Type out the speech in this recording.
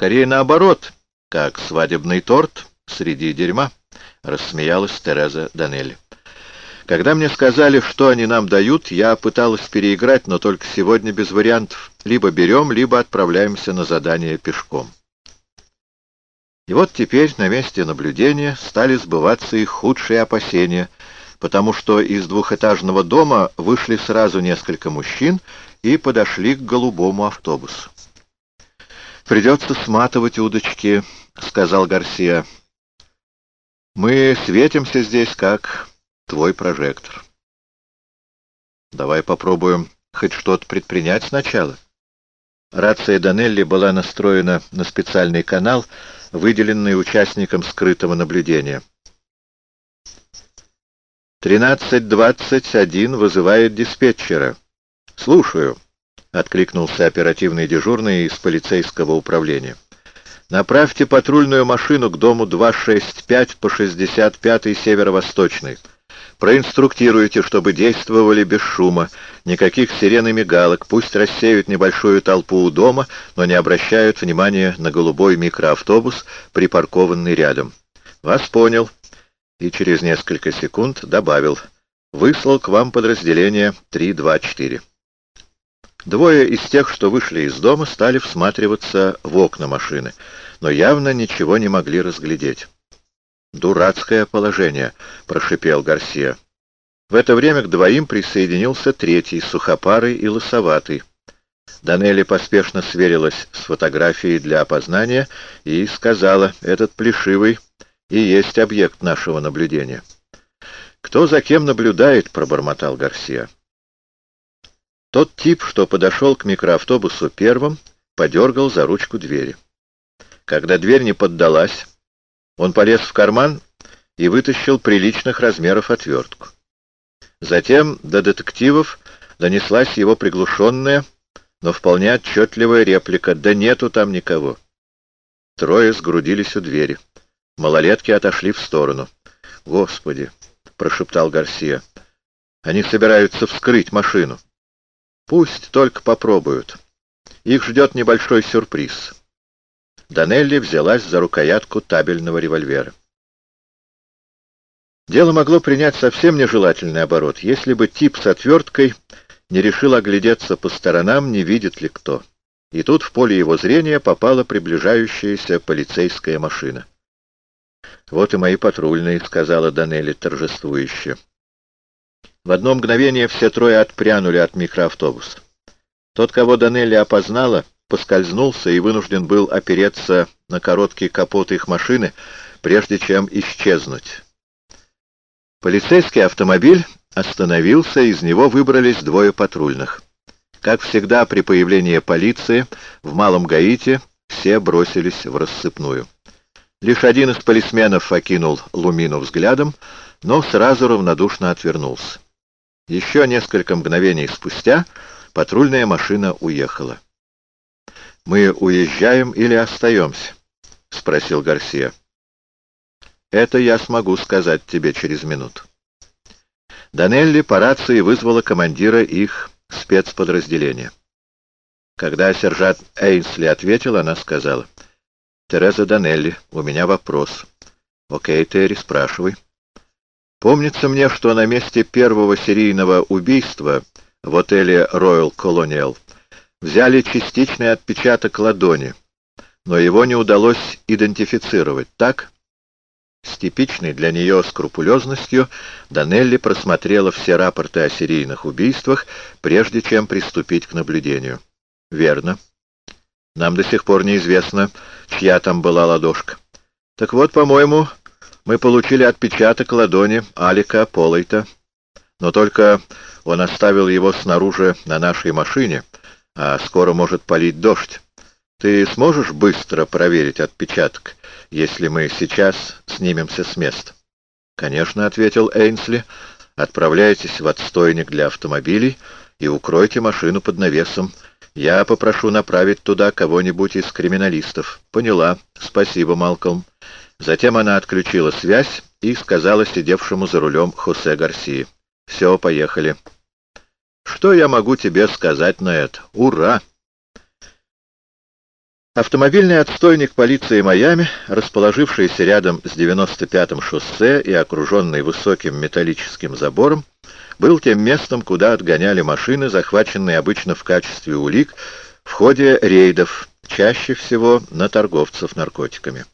Скорее наоборот, как свадебный торт среди дерьма, — рассмеялась Тереза Данелли. Когда мне сказали, что они нам дают, я пыталась переиграть, но только сегодня без вариантов. Либо берем, либо отправляемся на задание пешком. И вот теперь на месте наблюдения стали сбываться их худшие опасения, потому что из двухэтажного дома вышли сразу несколько мужчин и подошли к голубому автобусу. «Придется сматывать удочки», — сказал Гарсия. «Мы светимся здесь, как твой прожектор». «Давай попробуем хоть что-то предпринять сначала». Рация Данелли была настроена на специальный канал, выделенный участникам скрытого наблюдения. «1321 вызывает диспетчера». «Слушаю», — откликнулся оперативный дежурный из полицейского управления. «Направьте патрульную машину к дому 265 по 65-й северо-восточной». Проинструктируйте, чтобы действовали без шума, никаких сирен и мигалок, пусть рассеют небольшую толпу у дома, но не обращают внимания на голубой микроавтобус, припаркованный рядом. Вас понял. И через несколько секунд добавил. Выслал к вам подразделение 324. Двое из тех, что вышли из дома, стали всматриваться в окна машины, но явно ничего не могли разглядеть. «Дурацкое положение», — прошипел Гарсия. В это время к двоим присоединился третий, сухопарый и лысоватый. Данелли поспешно сверилась с фотографией для опознания и сказала, «Этот плешивый и есть объект нашего наблюдения». «Кто за кем наблюдает?» — пробормотал Гарсия. Тот тип, что подошел к микроавтобусу первым, подергал за ручку двери. Когда дверь не поддалась, он полез в карман и вытащил приличных размеров отвертку. Затем до детективов донеслась его приглушенная, но вполне отчетливая реплика «Да нету там никого». Трое сгрудились у двери. Малолетки отошли в сторону. «Господи!» — прошептал Гарсия. «Они собираются вскрыть машину. Пусть только попробуют. Их ждет небольшой сюрприз». Данелли взялась за рукоятку табельного револьвера. Дело могло принять совсем нежелательный оборот, если бы тип с отверткой не решил оглядеться по сторонам, не видит ли кто. И тут в поле его зрения попала приближающаяся полицейская машина. «Вот и мои патрульные», — сказала Данелли торжествующе. В одно мгновение все трое отпрянули от микроавтобуса. Тот, кого Данелли опознала, поскользнулся и вынужден был опереться на короткий капот их машины, прежде чем исчезнуть. Полицейский автомобиль остановился, из него выбрались двое патрульных. Как всегда при появлении полиции в Малом Гаите все бросились в рассыпную. Лишь один из полисменов окинул Лумину взглядом, но сразу равнодушно отвернулся. Еще несколько мгновений спустя патрульная машина уехала. «Мы уезжаем или остаемся?» — спросил Гарсия. «Это я смогу сказать тебе через минуту». Данелли по рации вызвала командира их спецподразделения. Когда сержант Эйнсли ответил, она сказала, «Тереза Данелли, у меня вопрос». «Окей, Терри, спрашивай». «Помнится мне, что на месте первого серийного убийства в отеле Royal Colonial Взяли частичный отпечаток ладони, но его не удалось идентифицировать, так? С типичной для нее скрупулезностью Данелли просмотрела все рапорты о серийных убийствах, прежде чем приступить к наблюдению. Верно. Нам до сих пор неизвестно, чья там была ладошка. Так вот, по-моему, мы получили отпечаток ладони Алика Полойта, но только он оставил его снаружи на нашей машине — а скоро может полить дождь. Ты сможешь быстро проверить отпечаток, если мы сейчас снимемся с места? — Конечно, — ответил Эйнсли. — Отправляйтесь в отстойник для автомобилей и укройте машину под навесом. Я попрошу направить туда кого-нибудь из криминалистов. — Поняла. Спасибо, Малком. Затем она отключила связь и сказала сидевшему за рулем Хосе Гарсии. — Все, поехали. Что я могу тебе сказать на это? Ура! Автомобильный отстойник полиции Майами, расположившийся рядом с 95-м шоссе и окруженный высоким металлическим забором, был тем местом, куда отгоняли машины, захваченные обычно в качестве улик в ходе рейдов, чаще всего на торговцев наркотиками.